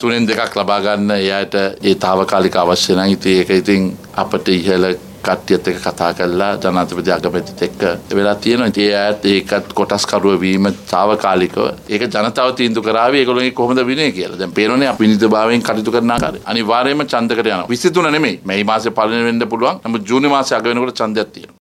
තුනෙන් දෙකක් ලබා ගන්න එයාට ඒ తాවකාලික අවශ්‍ය නම් ඉතින් ඒක ඉතින් අපිට ඉහළ කට්ටියත් එක්ක කතා කරලා ජනාධිපති අගමැතිත් එක්ක වෙලා තියෙනවා. ඉතින් ඒ අයත් ඒකත් කොටස්කරුව වීම తాවකාලිකව ඒක ජනතාව තීන්දුව කරાવી ඒගොල්ලෝගේ කොහොමද විනේ කියලා. දැන් පේනෝනේ විනිවිදභාවයෙන් කටයුතු කරන ආකාරය. අනිවාර්යයෙන්ම ඡන්දකට යනවා. 23 නෙමෙයි. මේ මාසේ පළවෙනි වෙන්න පුළුවන්. නමුත් ජූනි මාසේ අග වෙනකොට ඡන්දයක් තියෙනවා.